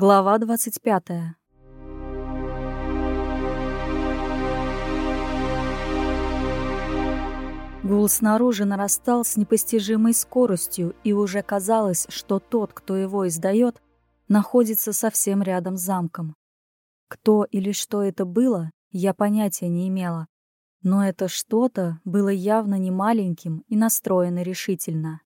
Глава 25. Гул снаружи нарастал с непостижимой скоростью, и уже казалось, что тот, кто его издает, находится совсем рядом с замком. Кто или что это было, я понятия не имела. Но это что-то было явно не маленьким и настроено решительно.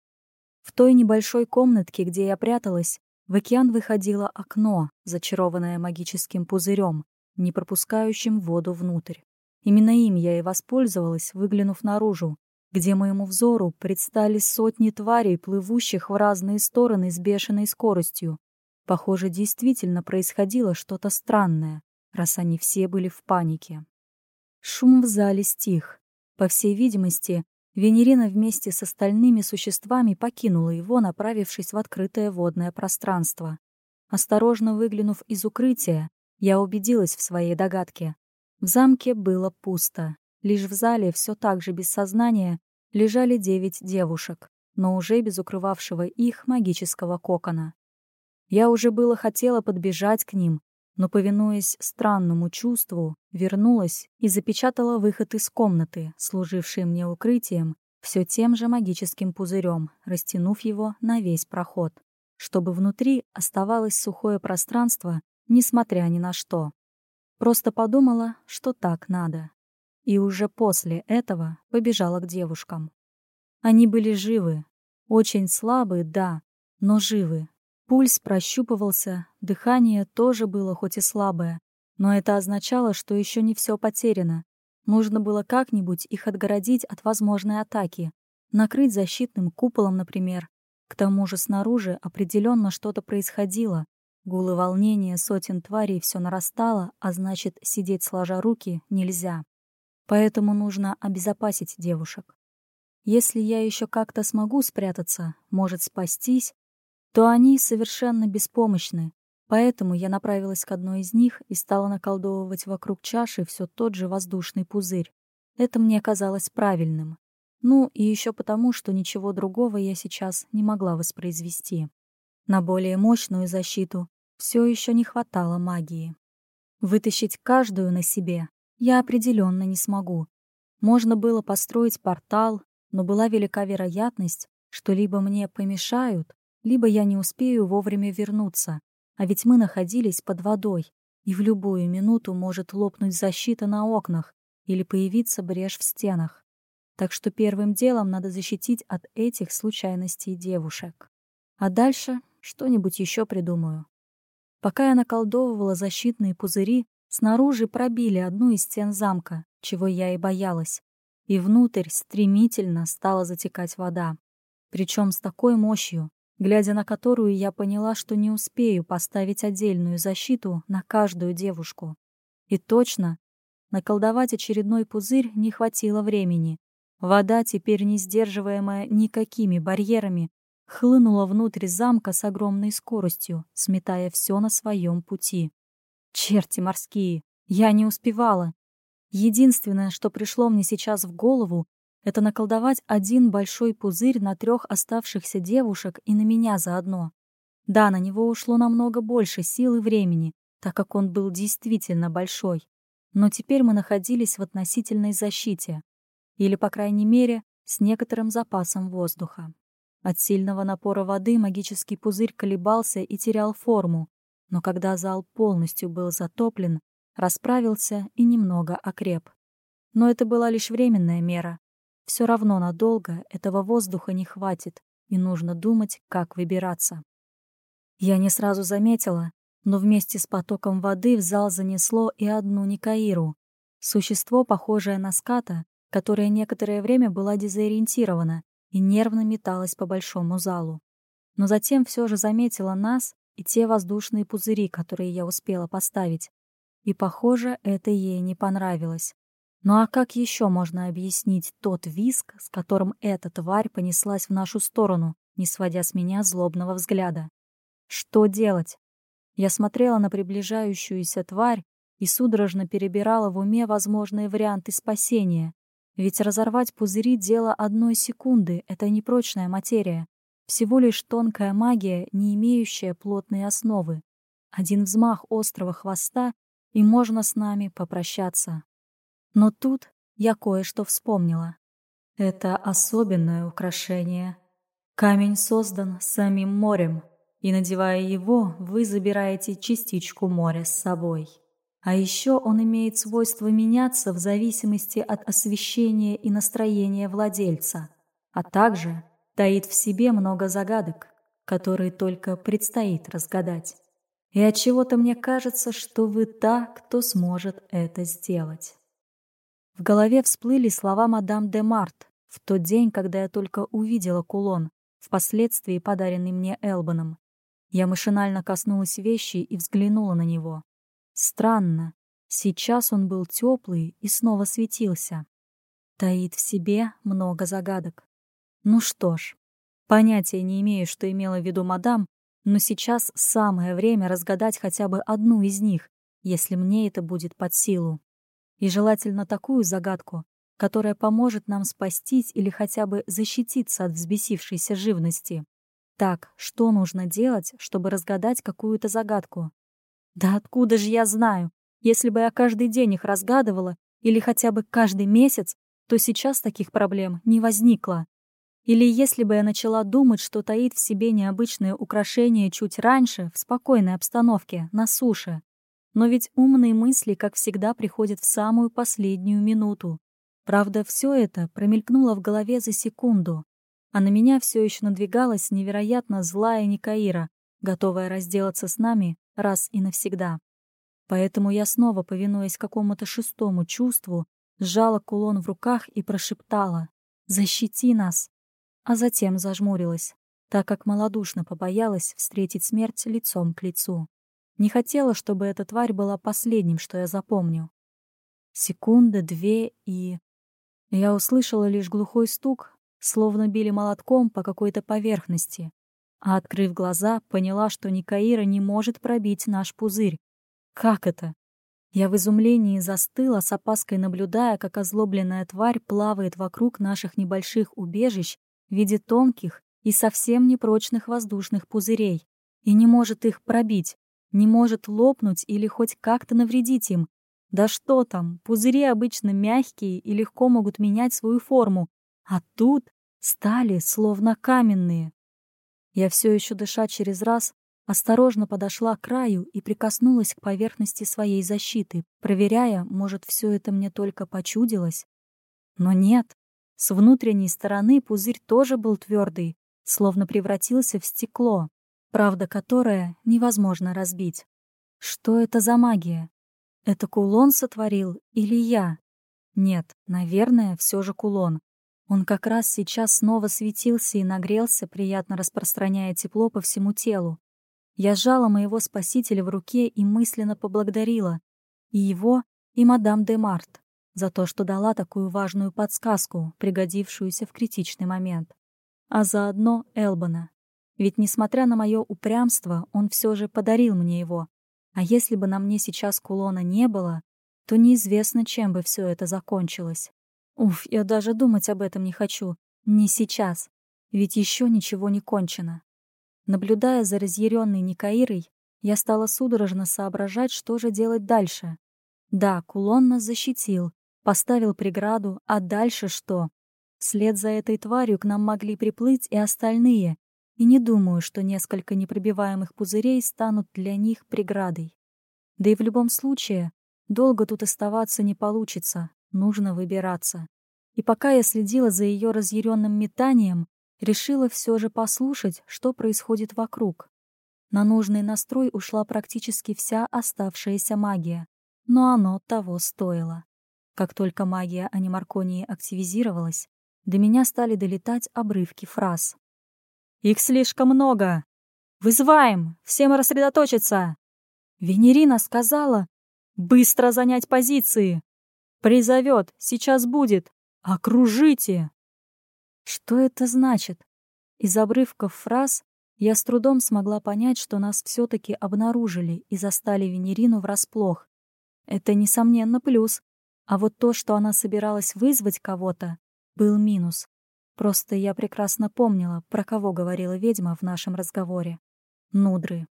В той небольшой комнатке, где я пряталась, в океан выходило окно, зачарованное магическим пузырем, не пропускающим воду внутрь. Именно им я и воспользовалась, выглянув наружу, где моему взору предстали сотни тварей, плывущих в разные стороны с бешеной скоростью. Похоже, действительно происходило что-то странное, раз они все были в панике. Шум в зале стих. По всей видимости, Венерина вместе с остальными существами покинула его, направившись в открытое водное пространство. Осторожно выглянув из укрытия, я убедилась в своей догадке. В замке было пусто. Лишь в зале все так же без сознания лежали девять девушек, но уже без укрывавшего их магического кокона. Я уже было хотела подбежать к ним, но, повинуясь странному чувству, вернулась и запечатала выход из комнаты, служившей мне укрытием, все тем же магическим пузырем, растянув его на весь проход, чтобы внутри оставалось сухое пространство, несмотря ни на что. Просто подумала, что так надо и уже после этого побежала к девушкам. Они были живы, очень слабые, да, но живы. Пульс прощупывался, дыхание тоже было хоть и слабое, но это означало, что еще не все потеряно. Нужно было как-нибудь их отгородить от возможной атаки, накрыть защитным куполом, например. К тому же снаружи определенно что-то происходило. Гулы волнения сотен тварей все нарастало, а значит, сидеть сложа руки нельзя. Поэтому нужно обезопасить девушек. Если я еще как-то смогу спрятаться, может спастись, то они совершенно беспомощны, поэтому я направилась к одной из них и стала наколдовывать вокруг чаши все тот же воздушный пузырь. Это мне казалось правильным. Ну и еще потому, что ничего другого я сейчас не могла воспроизвести. На более мощную защиту все еще не хватало магии. Вытащить каждую на себе я определенно не смогу. Можно было построить портал, но была велика вероятность, что либо мне помешают, либо я не успею вовремя вернуться, а ведь мы находились под водой, и в любую минуту может лопнуть защита на окнах или появиться брешь в стенах. Так что первым делом надо защитить от этих случайностей девушек. А дальше что-нибудь еще придумаю. Пока я наколдовывала защитные пузыри, Снаружи пробили одну из стен замка, чего я и боялась, и внутрь стремительно стала затекать вода. Причем с такой мощью, глядя на которую я поняла, что не успею поставить отдельную защиту на каждую девушку. И точно, наколдовать очередной пузырь не хватило времени. Вода, теперь не сдерживаемая никакими барьерами, хлынула внутрь замка с огромной скоростью, сметая все на своем пути. Черти морские, я не успевала. Единственное, что пришло мне сейчас в голову, это наколдовать один большой пузырь на трех оставшихся девушек и на меня заодно. Да, на него ушло намного больше сил и времени, так как он был действительно большой. Но теперь мы находились в относительной защите. Или, по крайней мере, с некоторым запасом воздуха. От сильного напора воды магический пузырь колебался и терял форму, но когда зал полностью был затоплен, расправился и немного окреп. Но это была лишь временная мера. Все равно надолго этого воздуха не хватит, и нужно думать, как выбираться. Я не сразу заметила, но вместе с потоком воды в зал занесло и одну Никаиру. Существо, похожее на ската, которое некоторое время была дезориентирована и нервно металось по большому залу. Но затем все же заметила нас и те воздушные пузыри, которые я успела поставить. И, похоже, это ей не понравилось. Ну а как еще можно объяснить тот виск, с которым эта тварь понеслась в нашу сторону, не сводя с меня злобного взгляда? Что делать? Я смотрела на приближающуюся тварь и судорожно перебирала в уме возможные варианты спасения. Ведь разорвать пузыри — дело одной секунды, это непрочная материя. Всего лишь тонкая магия, не имеющая плотной основы. один взмах острого хвоста, и можно с нами попрощаться. Но тут я кое-что вспомнила. Это особенное украшение. Камень создан самим морем, и, надевая его, вы забираете частичку моря с собой. А еще он имеет свойство меняться в зависимости от освещения и настроения владельца, а также таит в себе много загадок, которые только предстоит разгадать. И от чего-то мне кажется, что вы та, кто сможет это сделать. В голове всплыли слова мадам де Март в тот день, когда я только увидела кулон, впоследствии подаренный мне Элбаном. Я машинально коснулась вещи и взглянула на него. Странно, сейчас он был теплый и снова светился. Таит в себе много загадок. Ну что ж, понятия не имею, что имела в виду мадам, но сейчас самое время разгадать хотя бы одну из них, если мне это будет под силу. И желательно такую загадку, которая поможет нам спастись или хотя бы защититься от взбесившейся живности. Так, что нужно делать, чтобы разгадать какую-то загадку? Да откуда же я знаю? Если бы я каждый день их разгадывала, или хотя бы каждый месяц, то сейчас таких проблем не возникло. Или если бы я начала думать, что таит в себе необычное украшение чуть раньше, в спокойной обстановке, на суше. Но ведь умные мысли, как всегда, приходят в самую последнюю минуту. Правда, все это промелькнуло в голове за секунду, а на меня все еще надвигалась невероятно злая Никаира, готовая разделаться с нами раз и навсегда. Поэтому я снова, повинуясь какому-то шестому чувству, сжала кулон в руках и прошептала «Защити нас!» а затем зажмурилась, так как малодушно побоялась встретить смерть лицом к лицу. Не хотела, чтобы эта тварь была последним, что я запомню. Секунда, две и... Я услышала лишь глухой стук, словно били молотком по какой-то поверхности, а, открыв глаза, поняла, что Никаира не может пробить наш пузырь. Как это? Я в изумлении застыла, с опаской наблюдая, как озлобленная тварь плавает вокруг наших небольших убежищ в виде тонких и совсем непрочных воздушных пузырей и не может их пробить, не может лопнуть или хоть как-то навредить им. Да что там, пузыри обычно мягкие и легко могут менять свою форму, а тут стали словно каменные. Я все еще дыша через раз, осторожно подошла к краю и прикоснулась к поверхности своей защиты, проверяя, может, все это мне только почудилось. Но нет, с внутренней стороны пузырь тоже был твердый, словно превратился в стекло, правда которое невозможно разбить. Что это за магия? Это кулон сотворил или я? Нет, наверное, все же кулон. Он как раз сейчас снова светился и нагрелся, приятно распространяя тепло по всему телу. Я сжала моего спасителя в руке и мысленно поблагодарила. И его, и мадам де Март за то, что дала такую важную подсказку, пригодившуюся в критичный момент. А заодно Элбана. Ведь, несмотря на мое упрямство, он все же подарил мне его. А если бы на мне сейчас кулона не было, то неизвестно, чем бы все это закончилось. Уф, я даже думать об этом не хочу. Не сейчас. Ведь еще ничего не кончено. Наблюдая за разъяренной Никаирой, я стала судорожно соображать, что же делать дальше. Да, кулон нас защитил, Поставил преграду, а дальше что? Вслед за этой тварью к нам могли приплыть и остальные, и не думаю, что несколько непробиваемых пузырей станут для них преградой. Да и в любом случае, долго тут оставаться не получится, нужно выбираться. И пока я следила за ее разъяренным метанием, решила все же послушать, что происходит вокруг. На нужный настрой ушла практически вся оставшаяся магия, но оно того стоило. Как только магия анимарконии активизировалась, до меня стали долетать обрывки фраз. «Их слишком много! Вызываем! Всем рассредоточиться!» Венерина сказала «Быстро занять позиции! Призовет! Сейчас будет! Окружите!» Что это значит? Из обрывков фраз я с трудом смогла понять, что нас все-таки обнаружили и застали Венерину врасплох. Это, несомненно, плюс, а вот то, что она собиралась вызвать кого-то, был минус. Просто я прекрасно помнила, про кого говорила ведьма в нашем разговоре. Нудры.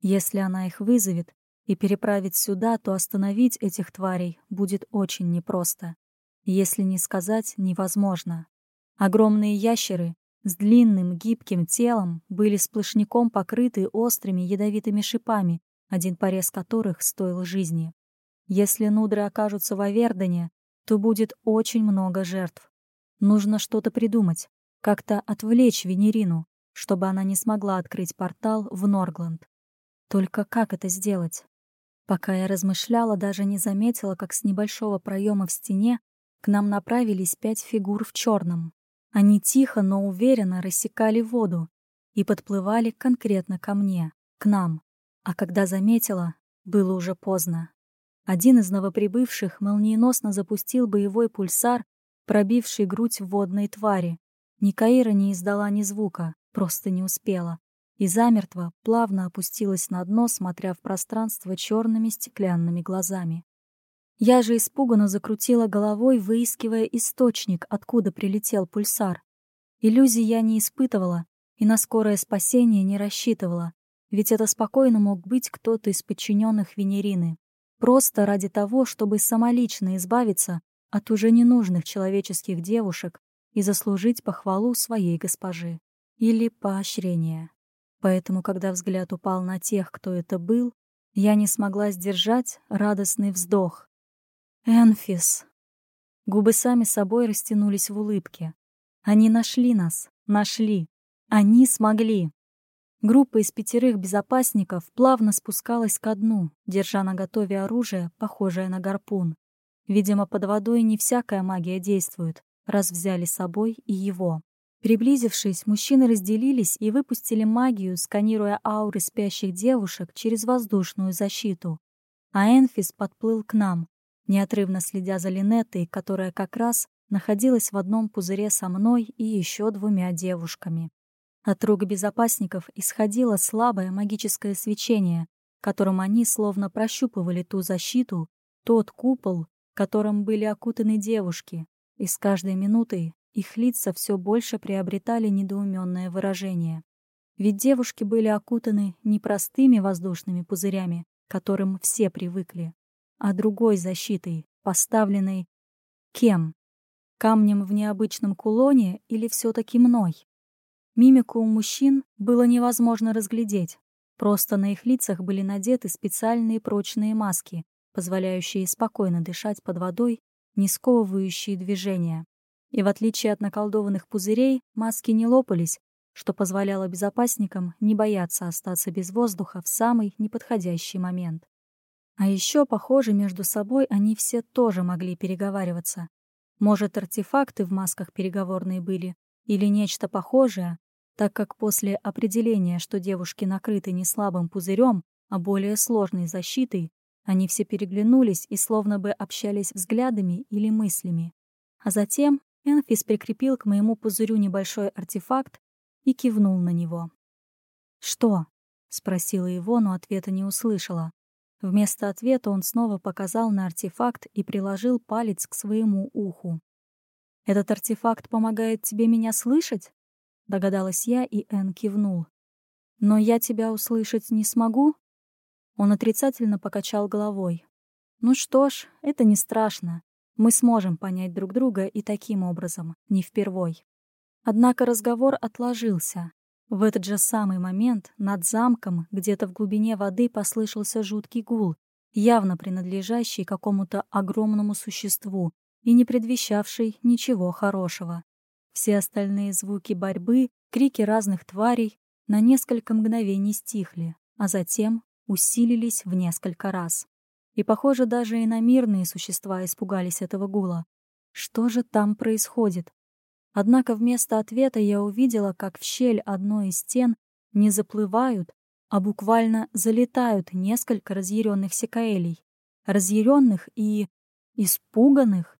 Если она их вызовет и переправит сюда, то остановить этих тварей будет очень непросто. Если не сказать, невозможно. Огромные ящеры с длинным гибким телом были сплошняком покрыты острыми ядовитыми шипами, один порез которых стоил жизни. Если нудры окажутся в Авердоне, то будет очень много жертв. Нужно что-то придумать, как-то отвлечь Венерину, чтобы она не смогла открыть портал в Норгланд. Только как это сделать? Пока я размышляла, даже не заметила, как с небольшого проема в стене к нам направились пять фигур в черном. Они тихо, но уверенно рассекали воду и подплывали конкретно ко мне, к нам. А когда заметила, было уже поздно. Один из новоприбывших молниеносно запустил боевой пульсар, пробивший грудь водной твари. Никаира не издала ни звука, просто не успела. И замертво плавно опустилась на дно, смотря в пространство черными стеклянными глазами. Я же испуганно закрутила головой, выискивая источник, откуда прилетел пульсар. Иллюзий я не испытывала и на скорое спасение не рассчитывала, ведь это спокойно мог быть кто-то из подчиненных Венерины. Просто ради того, чтобы самолично избавиться от уже ненужных человеческих девушек и заслужить похвалу своей госпожи. Или поощрение. Поэтому, когда взгляд упал на тех, кто это был, я не смогла сдержать радостный вздох. «Энфис!» Губы сами собой растянулись в улыбке. Они нашли нас, нашли. Они смогли. Группа из пятерых безопасников плавно спускалась ко дну, держа на готове оружие, похожее на гарпун. Видимо, под водой не всякая магия действует, раз взяли с собой и его. Приблизившись, мужчины разделились и выпустили магию, сканируя ауры спящих девушек через воздушную защиту. А Энфис подплыл к нам, неотрывно следя за Линеттой, которая как раз находилась в одном пузыре со мной и еще двумя девушками. От рук безопасников исходило слабое магическое свечение, которым они словно прощупывали ту защиту, тот купол, которым были окутаны девушки, и с каждой минутой их лица все больше приобретали недоуменное выражение. Ведь девушки были окутаны не простыми воздушными пузырями, к которым все привыкли, а другой защитой, поставленной кем? Камнем в необычном кулоне или все-таки мной? Мимику у мужчин было невозможно разглядеть. Просто на их лицах были надеты специальные прочные маски, позволяющие спокойно дышать под водой, не сковывающие движения. И в отличие от наколдованных пузырей, маски не лопались, что позволяло безопасникам не бояться остаться без воздуха в самый неподходящий момент. А еще, похоже, между собой они все тоже могли переговариваться. Может, артефакты в масках переговорные были, или нечто похожее, так как после определения, что девушки накрыты не слабым пузырем, а более сложной защитой, они все переглянулись и словно бы общались взглядами или мыслями. А затем Энфис прикрепил к моему пузырю небольшой артефакт и кивнул на него. «Что?» — спросила его, но ответа не услышала. Вместо ответа он снова показал на артефакт и приложил палец к своему уху. «Этот артефакт помогает тебе меня слышать?» Догадалась я, и Эн кивнул. «Но я тебя услышать не смогу?» Он отрицательно покачал головой. «Ну что ж, это не страшно. Мы сможем понять друг друга и таким образом, не впервой». Однако разговор отложился. В этот же самый момент над замком, где-то в глубине воды, послышался жуткий гул, явно принадлежащий какому-то огромному существу и не предвещавший ничего хорошего. Все остальные звуки борьбы, крики разных тварей на несколько мгновений стихли, а затем усилились в несколько раз. И, похоже, даже иномирные существа испугались этого гула. Что же там происходит? Однако вместо ответа я увидела, как в щель одной из стен не заплывают, а буквально залетают несколько разъяренных секаэлей. Разъяренных и... испуганных.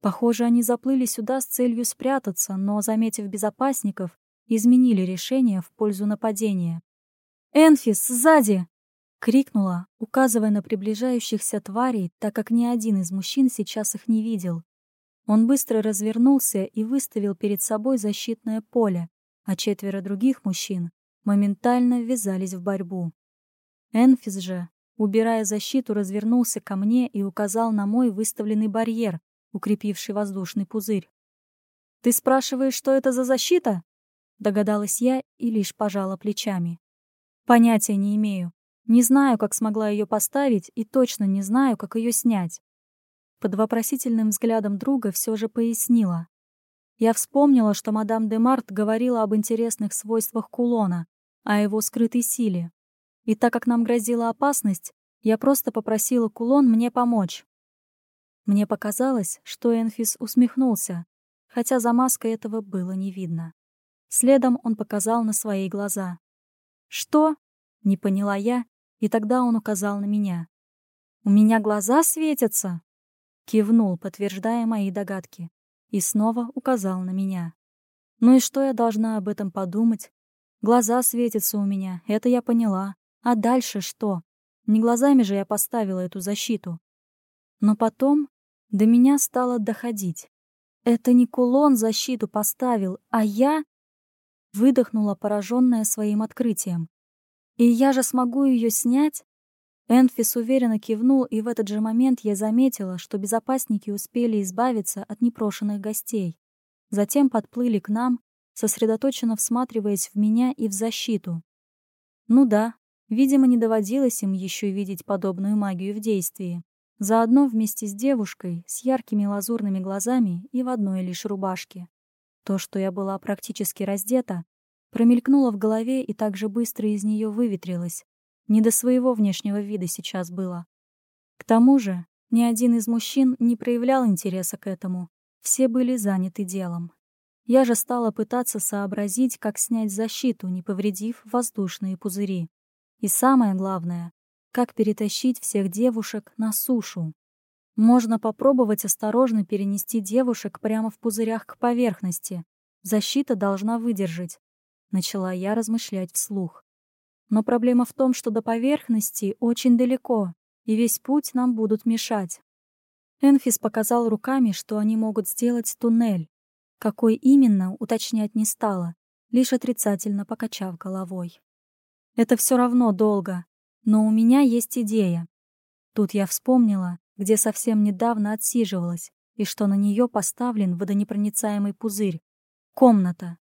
Похоже, они заплыли сюда с целью спрятаться, но, заметив безопасников, изменили решение в пользу нападения. «Энфис, сзади!» — крикнула, указывая на приближающихся тварей, так как ни один из мужчин сейчас их не видел. Он быстро развернулся и выставил перед собой защитное поле, а четверо других мужчин моментально ввязались в борьбу. Энфис же, убирая защиту, развернулся ко мне и указал на мой выставленный барьер, укрепивший воздушный пузырь. «Ты спрашиваешь, что это за защита?» Догадалась я и лишь пожала плечами. «Понятия не имею. Не знаю, как смогла ее поставить, и точно не знаю, как ее снять». Под вопросительным взглядом друга все же пояснила. Я вспомнила, что мадам де Март говорила об интересных свойствах кулона, о его скрытой силе. И так как нам грозила опасность, я просто попросила кулон мне помочь. Мне показалось, что Энфис усмехнулся, хотя за маской этого было не видно. Следом он показал на свои глаза. «Что?» — не поняла я, и тогда он указал на меня. «У меня глаза светятся?» Кивнул, подтверждая мои догадки и снова указал на меня. Ну и что я должна об этом подумать? Глаза светятся у меня, это я поняла. А дальше что? Не глазами же я поставила эту защиту. Но потом до меня стало доходить. Это не кулон защиту поставил, а я... Выдохнула, пораженная своим открытием. И я же смогу ее снять? Энфис уверенно кивнул, и в этот же момент я заметила, что безопасники успели избавиться от непрошенных гостей. Затем подплыли к нам, сосредоточенно всматриваясь в меня и в защиту. Ну да, видимо, не доводилось им еще видеть подобную магию в действии. Заодно вместе с девушкой, с яркими лазурными глазами и в одной лишь рубашке. То, что я была практически раздета, промелькнуло в голове и так же быстро из нее выветрилось, не до своего внешнего вида сейчас было. К тому же, ни один из мужчин не проявлял интереса к этому. Все были заняты делом. Я же стала пытаться сообразить, как снять защиту, не повредив воздушные пузыри. И самое главное, как перетащить всех девушек на сушу. Можно попробовать осторожно перенести девушек прямо в пузырях к поверхности. Защита должна выдержать. Начала я размышлять вслух. Но проблема в том, что до поверхности очень далеко, и весь путь нам будут мешать. Энфис показал руками, что они могут сделать туннель. Какой именно, уточнять не стала, лишь отрицательно покачав головой. Это все равно долго, но у меня есть идея. Тут я вспомнила, где совсем недавно отсиживалась, и что на нее поставлен водонепроницаемый пузырь. Комната.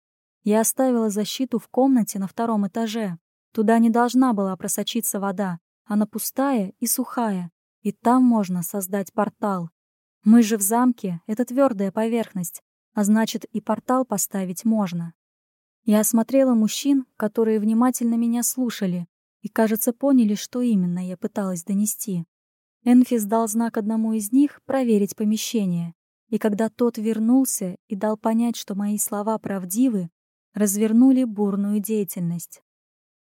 Я оставила защиту в комнате на втором этаже, Туда не должна была просочиться вода, она пустая и сухая, и там можно создать портал. Мы же в замке, это твердая поверхность, а значит и портал поставить можно. Я осмотрела мужчин, которые внимательно меня слушали, и, кажется, поняли, что именно я пыталась донести. Энфис дал знак одному из них проверить помещение, и когда тот вернулся и дал понять, что мои слова правдивы, развернули бурную деятельность.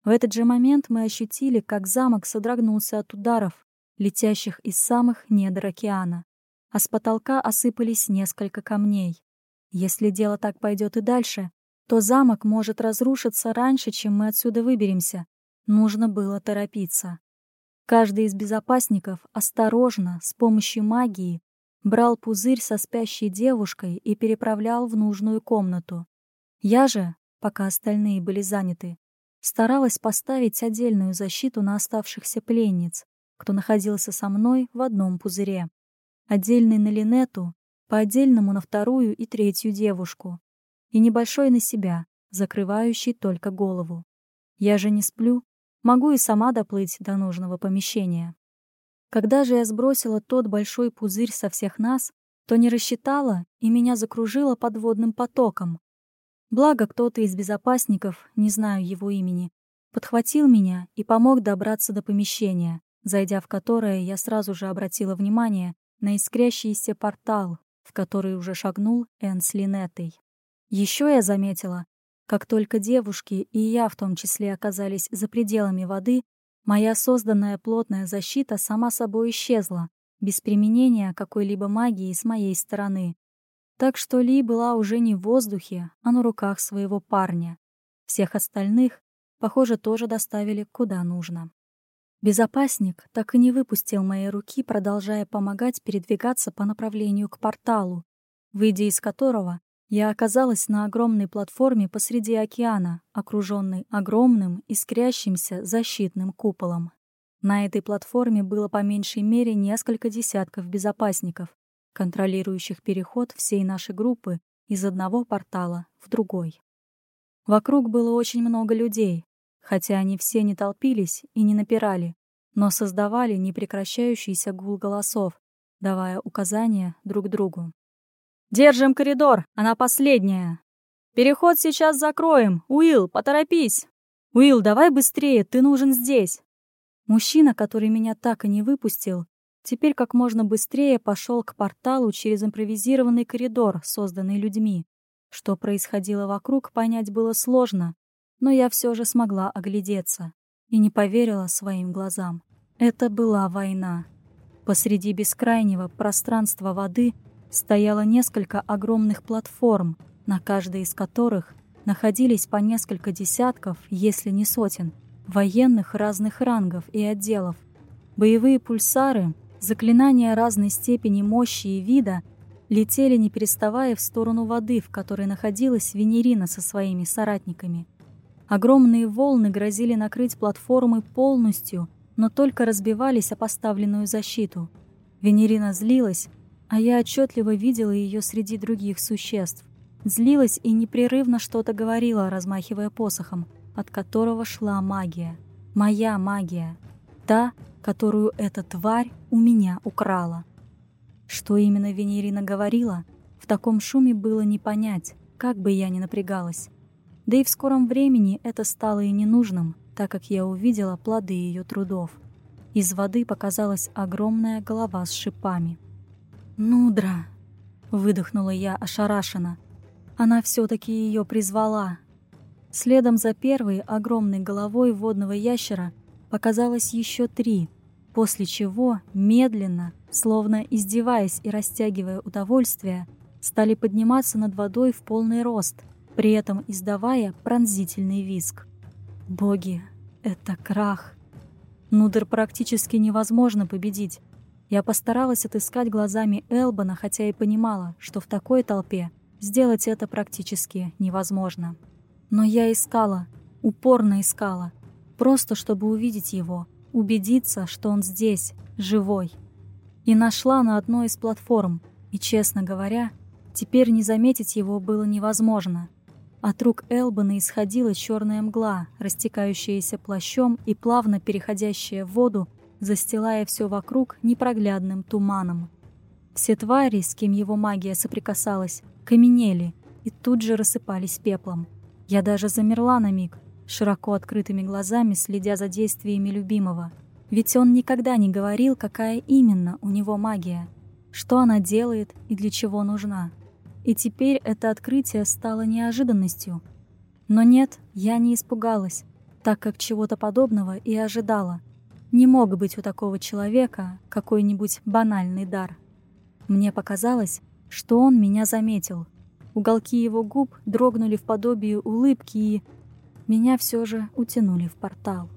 В этот же момент мы ощутили, как замок содрогнулся от ударов, летящих из самых недр океана, а с потолка осыпались несколько камней. Если дело так пойдет и дальше, то замок может разрушиться раньше, чем мы отсюда выберемся. Нужно было торопиться. Каждый из безопасников осторожно, с помощью магии, брал пузырь со спящей девушкой и переправлял в нужную комнату. Я же, пока остальные были заняты, старалась поставить отдельную защиту на оставшихся пленниц, кто находился со мной в одном пузыре. Отдельный на Линету, по отдельному на вторую и третью девушку. И небольшой на себя, закрывающий только голову. Я же не сплю, могу и сама доплыть до нужного помещения. Когда же я сбросила тот большой пузырь со всех нас, то не рассчитала, и меня закружило подводным потоком, Благо, кто-то из безопасников, не знаю его имени, подхватил меня и помог добраться до помещения, зайдя в которое, я сразу же обратила внимание на искрящийся портал, в который уже шагнул Энн с Линеттой. Еще я заметила, как только девушки и я в том числе оказались за пределами воды, моя созданная плотная защита сама собой исчезла, без применения какой-либо магии с моей стороны. Так что Ли была уже не в воздухе, а на руках своего парня. Всех остальных, похоже, тоже доставили куда нужно. Безопасник так и не выпустил мои руки, продолжая помогать передвигаться по направлению к порталу, выйдя из которого я оказалась на огромной платформе посреди океана, окруженной огромным искрящимся защитным куполом. На этой платформе было по меньшей мере несколько десятков безопасников, контролирующих переход всей нашей группы из одного портала в другой. Вокруг было очень много людей, хотя они все не толпились и не напирали, но создавали непрекращающийся гул голосов, давая указания друг другу. «Держим коридор, она последняя! Переход сейчас закроем! Уилл, поторопись! Уилл, давай быстрее, ты нужен здесь!» Мужчина, который меня так и не выпустил, теперь как можно быстрее пошел к порталу через импровизированный коридор, созданный людьми. Что происходило вокруг, понять было сложно, но я все же смогла оглядеться и не поверила своим глазам. Это была война. Посреди бескрайнего пространства воды стояло несколько огромных платформ, на каждой из которых находились по несколько десятков, если не сотен, военных разных рангов и отделов. Боевые пульсары, заклинания разной степени мощи и вида летели не переставая в сторону воды, в которой находилась Венерина со своими соратниками. Огромные волны грозили накрыть платформы полностью, но только разбивались о поставленную защиту. Венерина злилась, а я отчетливо видела ее среди других существ. Злилась и непрерывно что-то говорила, размахивая посохом, от которого шла магия. Моя магия. Та, которую эта тварь у меня украла. Что именно Венерина говорила, в таком шуме было не понять, как бы я ни напрягалась. Да и в скором времени это стало и ненужным, так как я увидела плоды ее трудов. Из воды показалась огромная голова с шипами. «Нудра!» — выдохнула я ошарашенно. Она все таки ее призвала. Следом за первой огромной головой водного ящера показалось еще три, после чего медленно, словно издеваясь и растягивая удовольствие, стали подниматься над водой в полный рост — при этом издавая пронзительный визг. Боги, это крах. Нудер практически невозможно победить. Я постаралась отыскать глазами Элбана, хотя и понимала, что в такой толпе сделать это практически невозможно. Но я искала, упорно искала, просто чтобы увидеть его, убедиться, что он здесь, живой. И нашла на одной из платформ, и, честно говоря, теперь не заметить его было невозможно. От рук Элбана исходила черная мгла, растекающаяся плащом и плавно переходящая в воду, застилая все вокруг непроглядным туманом. Все твари, с кем его магия соприкасалась, каменели и тут же рассыпались пеплом. Я даже замерла на миг, широко открытыми глазами следя за действиями любимого. Ведь он никогда не говорил, какая именно у него магия, что она делает и для чего нужна. И теперь это открытие стало неожиданностью. Но нет, я не испугалась, так как чего-то подобного и ожидала. Не мог быть у такого человека какой-нибудь банальный дар. Мне показалось, что он меня заметил. Уголки его губ дрогнули в подобии улыбки и... Меня все же утянули в портал.